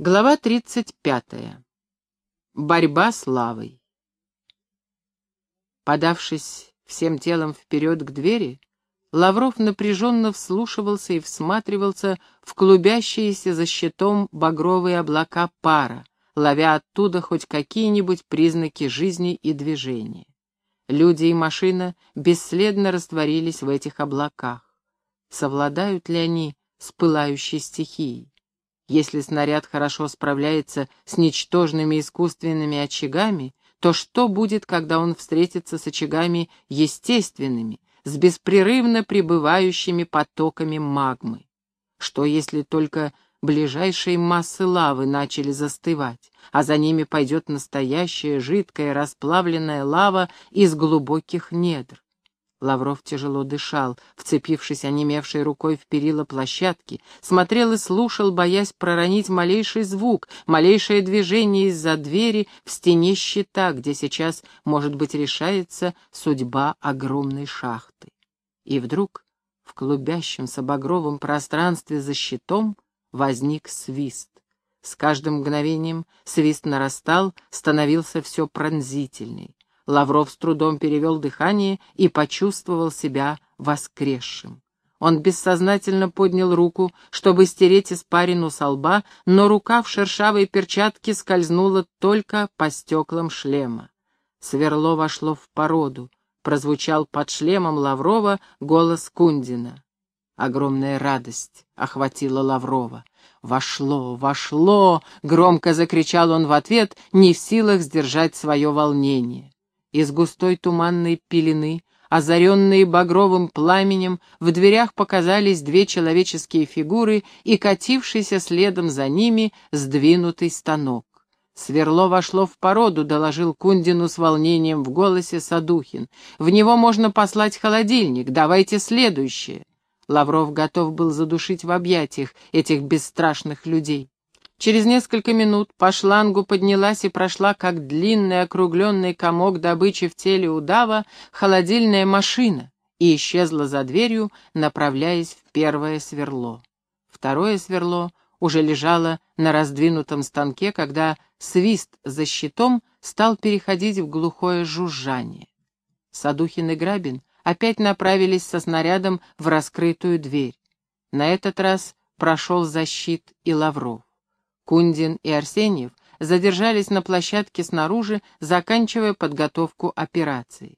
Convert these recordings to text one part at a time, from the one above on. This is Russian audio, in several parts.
Глава 35. Борьба с лавой. Подавшись всем телом вперед к двери, Лавров напряженно вслушивался и всматривался в клубящиеся за щитом багровые облака пара, ловя оттуда хоть какие-нибудь признаки жизни и движения. Люди и машина бесследно растворились в этих облаках. Совладают ли они с пылающей стихией? Если снаряд хорошо справляется с ничтожными искусственными очагами, то что будет, когда он встретится с очагами естественными, с беспрерывно пребывающими потоками магмы? Что если только ближайшие массы лавы начали застывать, а за ними пойдет настоящая жидкая расплавленная лава из глубоких недр? Лавров тяжело дышал, вцепившись онемевшей рукой в перила площадки, смотрел и слушал, боясь проронить малейший звук, малейшее движение из-за двери в стене щита, где сейчас, может быть, решается судьба огромной шахты. И вдруг в клубящемся багровом пространстве за щитом возник свист. С каждым мгновением свист нарастал, становился все пронзительней. Лавров с трудом перевел дыхание и почувствовал себя воскресшим. Он бессознательно поднял руку, чтобы стереть испарину со лба, но рука в шершавой перчатке скользнула только по стеклам шлема. Сверло вошло в породу. Прозвучал под шлемом Лаврова голос Кундина. Огромная радость охватила Лаврова. «Вошло, вошло!» — громко закричал он в ответ, не в силах сдержать свое волнение. Из густой туманной пелены, озаренные багровым пламенем, в дверях показались две человеческие фигуры и катившийся следом за ними сдвинутый станок. «Сверло вошло в породу», — доложил Кундину с волнением в голосе Садухин. «В него можно послать холодильник. Давайте следующее». Лавров готов был задушить в объятиях этих бесстрашных людей. Через несколько минут по шлангу поднялась и прошла, как длинный округленный комок добычи в теле удава, холодильная машина и исчезла за дверью, направляясь в первое сверло. Второе сверло уже лежало на раздвинутом станке, когда свист за щитом стал переходить в глухое жужжание. Садухин и Грабин опять направились со снарядом в раскрытую дверь. На этот раз прошел защит и Лавров. Кундин и Арсеньев задержались на площадке снаружи, заканчивая подготовку операции.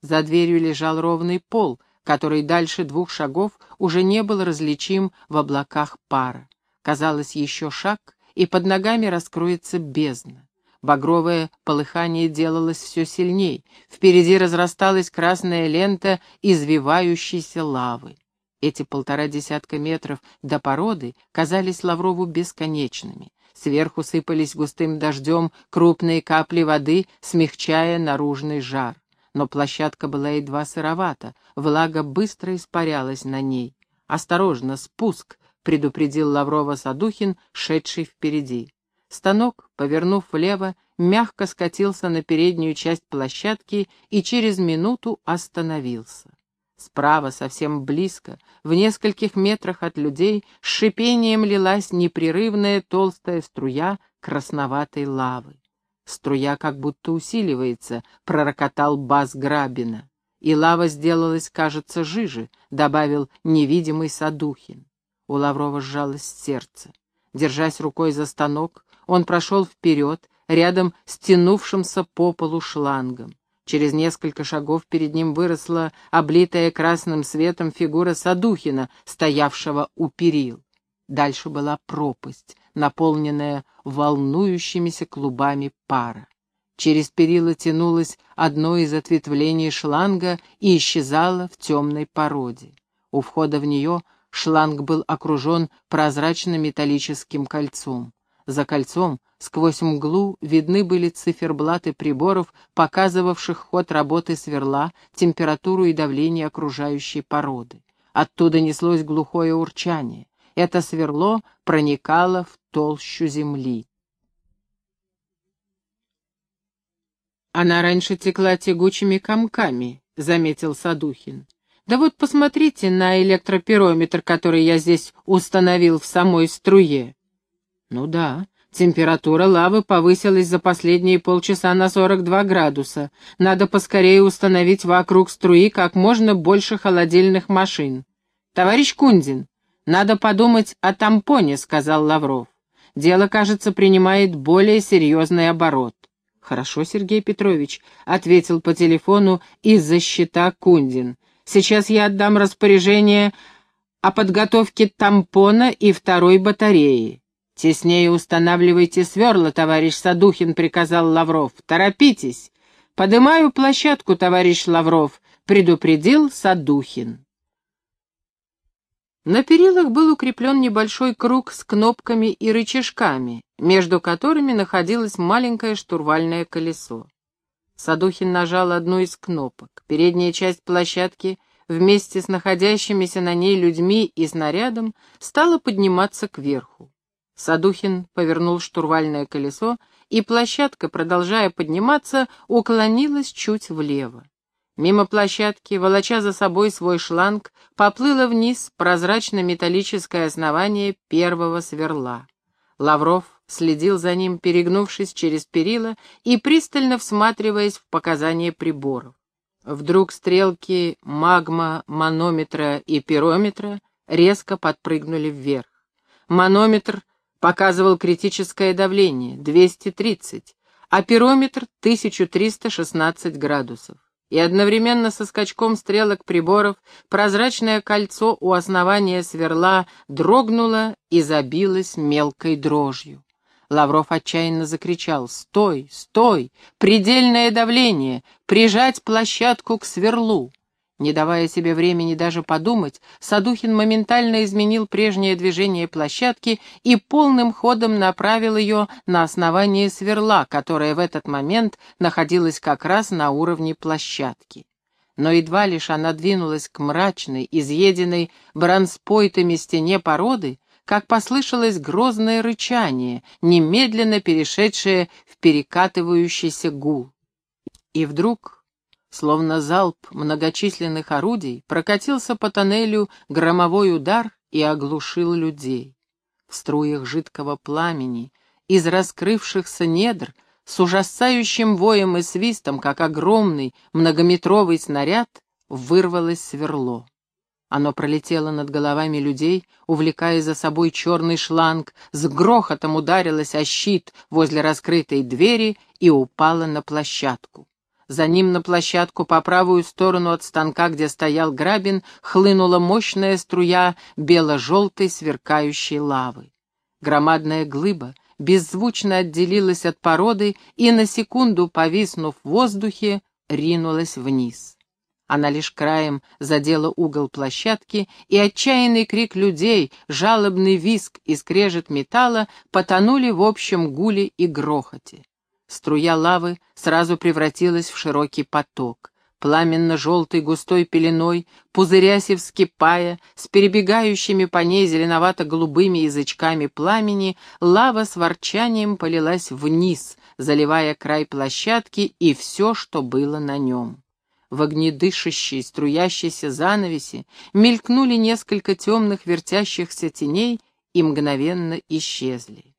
За дверью лежал ровный пол, который дальше двух шагов уже не был различим в облаках пара. Казалось, еще шаг, и под ногами раскроется бездна. Багровое полыхание делалось все сильней. Впереди разрасталась красная лента извивающейся лавы. Эти полтора десятка метров до породы казались Лаврову бесконечными. Сверху сыпались густым дождем крупные капли воды, смягчая наружный жар. Но площадка была едва сыровата, влага быстро испарялась на ней. «Осторожно, спуск!» — предупредил Лаврова Садухин, шедший впереди. Станок, повернув влево, мягко скатился на переднюю часть площадки и через минуту остановился. Справа, совсем близко, в нескольких метрах от людей, с шипением лилась непрерывная толстая струя красноватой лавы. Струя как будто усиливается, пророкотал бас Грабина. И лава сделалась, кажется, жиже, добавил невидимый Садухин. У Лаврова сжалось сердце. Держась рукой за станок, он прошел вперед, рядом с тянувшимся по полу шлангом. Через несколько шагов перед ним выросла облитая красным светом фигура Садухина, стоявшего у перил. Дальше была пропасть, наполненная волнующимися клубами пара. Через перила тянулось одно из ответвлений шланга и исчезало в темной породе. У входа в нее шланг был окружен прозрачно-металлическим кольцом. За кольцом Сквозь мглу видны были циферблаты приборов, показывавших ход работы сверла, температуру и давление окружающей породы. Оттуда неслось глухое урчание. Это сверло проникало в толщу земли. «Она раньше текла тягучими комками», — заметил Садухин. «Да вот посмотрите на электропирометр, который я здесь установил в самой струе». «Ну да», Температура лавы повысилась за последние полчаса на 42 градуса. Надо поскорее установить вокруг струи как можно больше холодильных машин. «Товарищ Кундин, надо подумать о тампоне», — сказал Лавров. «Дело, кажется, принимает более серьезный оборот». «Хорошо, Сергей Петрович», — ответил по телефону из-за щита Кундин. «Сейчас я отдам распоряжение о подготовке тампона и второй батареи. «Теснее устанавливайте сверла, товарищ Садухин», — приказал Лавров. «Торопитесь!» «Подымаю площадку, товарищ Лавров», — предупредил Садухин. На перилах был укреплен небольшой круг с кнопками и рычажками, между которыми находилось маленькое штурвальное колесо. Садухин нажал одну из кнопок. Передняя часть площадки вместе с находящимися на ней людьми и снарядом стала подниматься кверху. Садухин повернул штурвальное колесо, и площадка, продолжая подниматься, уклонилась чуть влево. Мимо площадки, волоча за собой свой шланг, поплыло вниз прозрачно-металлическое основание первого сверла. Лавров следил за ним, перегнувшись через перила и пристально всматриваясь в показания приборов. Вдруг стрелки магма-манометра и пирометра резко подпрыгнули вверх. Манометр показывал критическое давление 230, а пирометр 1316 градусов. И одновременно со скачком стрелок приборов прозрачное кольцо у основания сверла дрогнуло и забилось мелкой дрожью. Лавров отчаянно закричал «Стой! Стой! Предельное давление! Прижать площадку к сверлу!» Не давая себе времени даже подумать, Садухин моментально изменил прежнее движение площадки и полным ходом направил ее на основание сверла, которое в этот момент находилось как раз на уровне площадки. Но едва лишь она двинулась к мрачной, изъеденной бронспойтами стене породы, как послышалось грозное рычание, немедленно перешедшее в перекатывающийся гул. И вдруг Словно залп многочисленных орудий прокатился по тоннелю громовой удар и оглушил людей. В струях жидкого пламени, из раскрывшихся недр, с ужасающим воем и свистом, как огромный многометровый снаряд, вырвалось сверло. Оно пролетело над головами людей, увлекая за собой черный шланг, с грохотом ударилось о щит возле раскрытой двери и упало на площадку. За ним на площадку по правую сторону от станка, где стоял грабин, хлынула мощная струя бело-желтой сверкающей лавы. Громадная глыба беззвучно отделилась от породы и, на секунду повиснув в воздухе, ринулась вниз. Она лишь краем задела угол площадки, и отчаянный крик людей, жалобный визг и скрежет металла потонули в общем гуле и грохоте. Струя лавы сразу превратилась в широкий поток. Пламенно-желтой густой пеленой, пузырясь и вскипая, с перебегающими по ней зеленовато-голубыми язычками пламени, лава с ворчанием полилась вниз, заливая край площадки и все, что было на нем. В огнедышащей, струящейся занавеси мелькнули несколько темных вертящихся теней и мгновенно исчезли.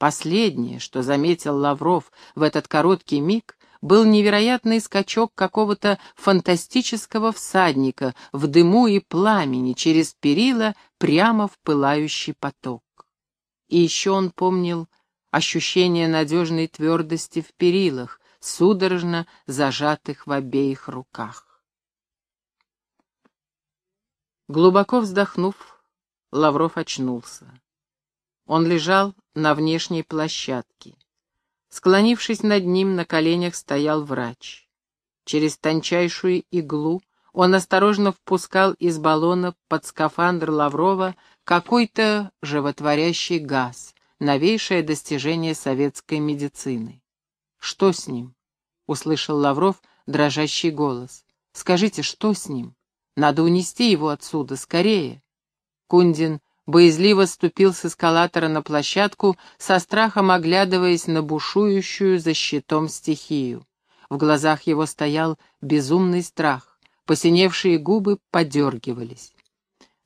Последнее, что заметил Лавров в этот короткий миг, был невероятный скачок какого-то фантастического всадника в дыму и пламени через перила прямо в пылающий поток. И еще он помнил ощущение надежной твердости в перилах, судорожно зажатых в обеих руках. Глубоко вздохнув, Лавров очнулся. Он лежал на внешней площадке. Склонившись над ним, на коленях стоял врач. Через тончайшую иглу он осторожно впускал из баллона под скафандр Лаврова какой-то животворящий газ, новейшее достижение советской медицины. «Что с ним?» — услышал Лавров дрожащий голос. «Скажите, что с ним? Надо унести его отсюда, скорее!» Кундин боязливо ступил с эскалатора на площадку, со страхом оглядываясь на бушующую за щитом стихию. В глазах его стоял безумный страх, посиневшие губы подергивались.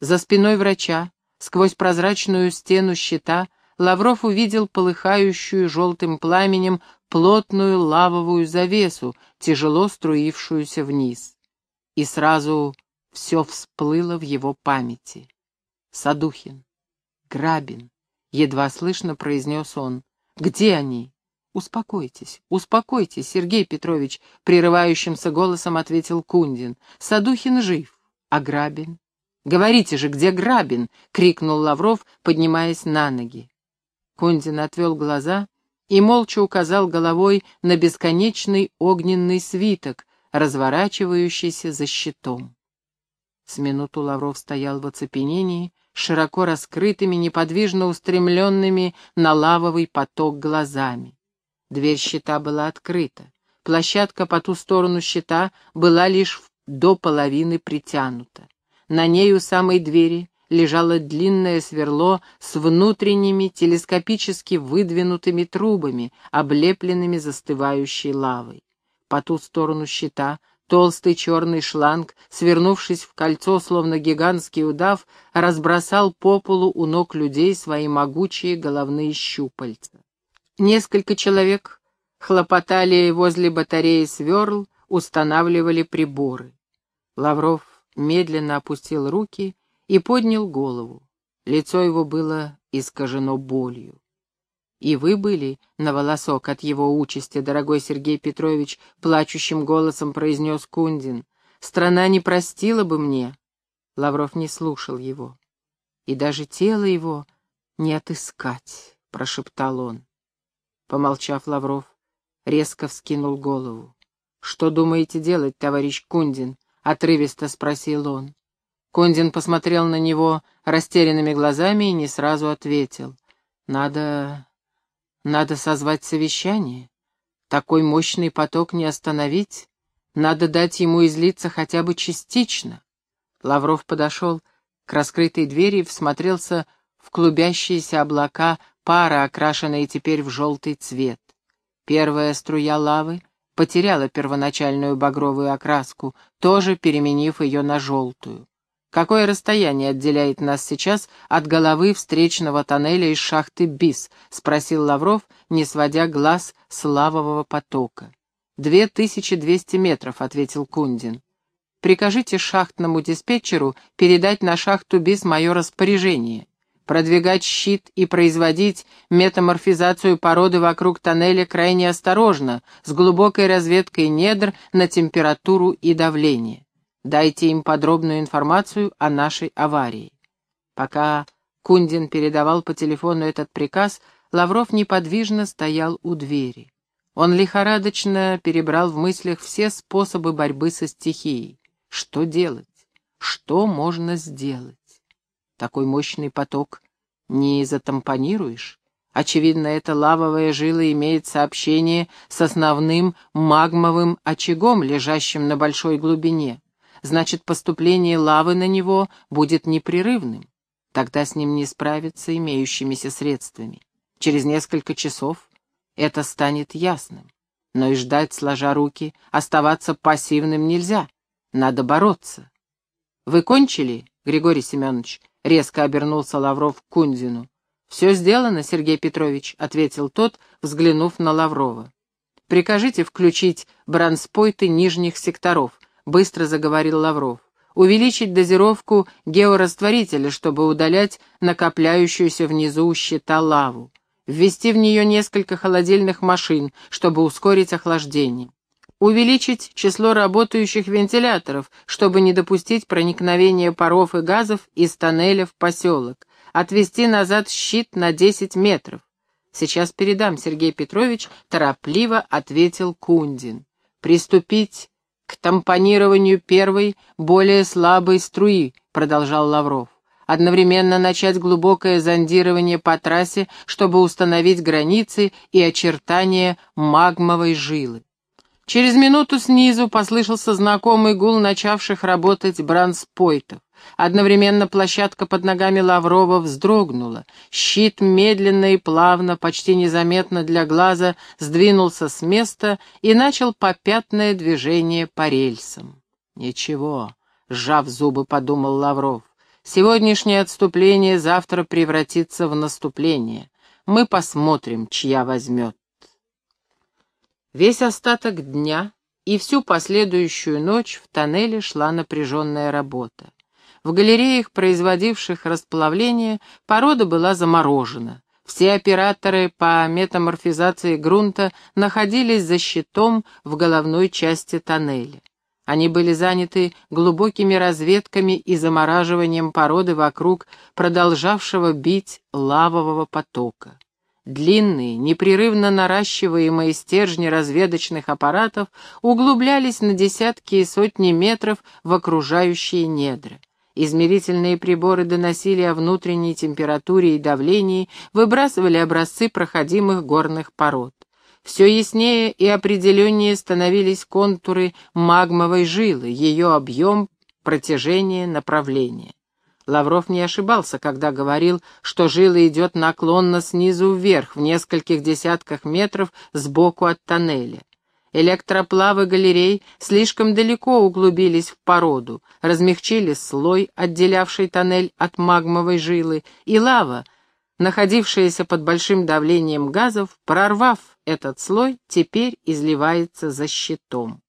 За спиной врача, сквозь прозрачную стену щита, Лавров увидел полыхающую желтым пламенем плотную лавовую завесу, тяжело струившуюся вниз. И сразу все всплыло в его памяти. Садухин, Грабин, едва слышно произнес он. Где они? «Успокойтесь, успокойтесь, Сергей Петрович», — прерывающимся голосом ответил Кундин. «Садухин жив, а Грабин?» «Говорите же, где Грабин?» — крикнул Лавров, поднимаясь на ноги. Кундин отвел глаза и молча указал головой на бесконечный огненный свиток, разворачивающийся за щитом. С минуту Лавров стоял в оцепенении, широко раскрытыми, неподвижно устремленными на лавовый поток глазами. Дверь щита была открыта. Площадка по ту сторону щита была лишь до половины притянута. На ней у самой двери лежало длинное сверло с внутренними телескопически выдвинутыми трубами, облепленными застывающей лавой. По ту сторону щита толстый черный шланг, свернувшись в кольцо, словно гигантский удав, разбросал по полу у ног людей свои могучие головные щупальца. Несколько человек хлопотали возле батареи сверл, устанавливали приборы. Лавров медленно опустил руки и поднял голову. Лицо его было искажено болью. «И вы были на волосок от его участи, дорогой Сергей Петрович», — плачущим голосом произнес Кундин. «Страна не простила бы мне». Лавров не слушал его. «И даже тело его не отыскать», — прошептал он. Помолчав, Лавров резко вскинул голову. «Что думаете делать, товарищ Кундин?» — отрывисто спросил он. Кундин посмотрел на него растерянными глазами и не сразу ответил. «Надо... надо созвать совещание. Такой мощный поток не остановить. Надо дать ему излиться хотя бы частично». Лавров подошел к раскрытой двери и всмотрелся в клубящиеся облака пара, окрашенная теперь в желтый цвет. Первая струя лавы потеряла первоначальную багровую окраску, тоже переменив ее на желтую. Какое расстояние отделяет нас сейчас от головы встречного тоннеля из шахты БИС? — спросил Лавров, не сводя глаз с лавового потока. «Две тысячи двести метров», — ответил Кундин. «Прикажите шахтному диспетчеру передать на шахту БИС мое распоряжение продвигать щит и производить метаморфизацию породы вокруг тоннеля крайне осторожно, с глубокой разведкой недр на температуру и давление. Дайте им подробную информацию о нашей аварии. Пока Кундин передавал по телефону этот приказ, Лавров неподвижно стоял у двери. Он лихорадочно перебрал в мыслях все способы борьбы со стихией. Что делать? Что можно сделать? Такой мощный поток не затампонируешь. Очевидно, эта лавовая жила имеет сообщение с основным магмовым очагом, лежащим на большой глубине. Значит, поступление лавы на него будет непрерывным. Тогда с ним не справиться имеющимися средствами. Через несколько часов это станет ясным. Но и ждать, сложа руки, оставаться пассивным нельзя. Надо бороться. «Вы кончили, Григорий Семенович?» — резко обернулся Лавров к Кунзину. «Все сделано, Сергей Петрович», — ответил тот, взглянув на Лаврова. «Прикажите включить бронспойты нижних секторов», — быстро заговорил Лавров. «Увеличить дозировку георастворителя, чтобы удалять накопляющуюся внизу щита лаву. Ввести в нее несколько холодильных машин, чтобы ускорить охлаждение увеличить число работающих вентиляторов, чтобы не допустить проникновения паров и газов из тоннеля в поселок, отвести назад щит на 10 метров. Сейчас передам, Сергей Петрович, торопливо ответил Кундин. Приступить к тампонированию первой, более слабой струи, продолжал Лавров. Одновременно начать глубокое зондирование по трассе, чтобы установить границы и очертания магмовой жилы. Через минуту снизу послышался знакомый гул начавших работать бранспойтов. Одновременно площадка под ногами Лаврова вздрогнула. Щит медленно и плавно, почти незаметно для глаза, сдвинулся с места и начал попятное движение по рельсам. «Ничего», — сжав зубы, подумал Лавров, — «сегодняшнее отступление завтра превратится в наступление. мы посмотрим, чья возьмет. Весь остаток дня и всю последующую ночь в тоннеле шла напряженная работа. В галереях, производивших расплавление, порода была заморожена. Все операторы по метаморфизации грунта находились за щитом в головной части тоннеля. Они были заняты глубокими разведками и замораживанием породы вокруг продолжавшего бить лавового потока. Длинные, непрерывно наращиваемые стержни разведочных аппаратов углублялись на десятки и сотни метров в окружающие недра. Измерительные приборы доносили о внутренней температуре и давлении, выбрасывали образцы проходимых горных пород. Все яснее и определеннее становились контуры магмовой жилы, ее объем, протяжение, направление. Лавров не ошибался, когда говорил, что жила идет наклонно снизу вверх, в нескольких десятках метров сбоку от тоннеля. Электроплавы галерей слишком далеко углубились в породу, размягчили слой, отделявший тоннель от магмовой жилы, и лава, находившаяся под большим давлением газов, прорвав этот слой, теперь изливается за щитом.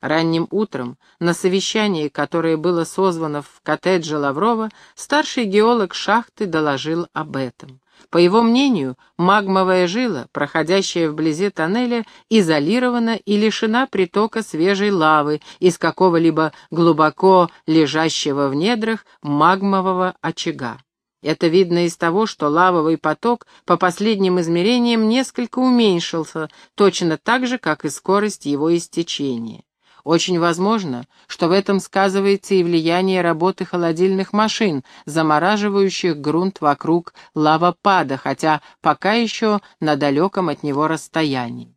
Ранним утром, на совещании, которое было созвано в коттедже Лаврова, старший геолог шахты доложил об этом. По его мнению, магмовая жила, проходящая вблизи тоннеля, изолирована и лишена притока свежей лавы из какого-либо глубоко лежащего в недрах магмового очага. Это видно из того, что лавовый поток по последним измерениям несколько уменьшился, точно так же, как и скорость его истечения. Очень возможно, что в этом сказывается и влияние работы холодильных машин, замораживающих грунт вокруг лавопада, хотя пока еще на далеком от него расстоянии.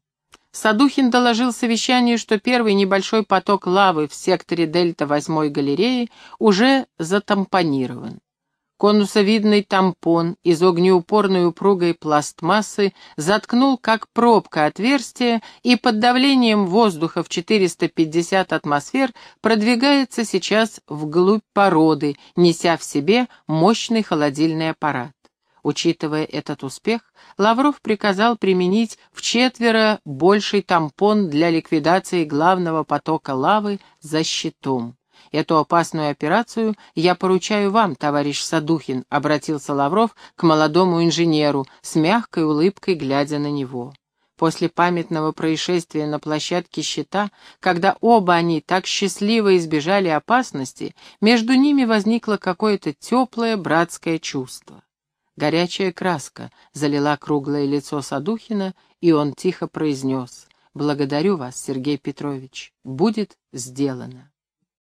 Садухин доложил совещанию, что первый небольшой поток лавы в секторе дельта 8 галереи уже затампонирован. Конусовидный тампон из огнеупорной упругой пластмассы заткнул как пробка отверстие и под давлением воздуха в 450 атмосфер продвигается сейчас вглубь породы, неся в себе мощный холодильный аппарат. Учитывая этот успех, Лавров приказал применить в четверо больший тампон для ликвидации главного потока лавы за щитом. Эту опасную операцию я поручаю вам, товарищ Садухин», — обратился Лавров к молодому инженеру, с мягкой улыбкой глядя на него. После памятного происшествия на площадке щита, когда оба они так счастливо избежали опасности, между ними возникло какое-то теплое братское чувство. Горячая краска залила круглое лицо Садухина, и он тихо произнес «Благодарю вас, Сергей Петрович, будет сделано».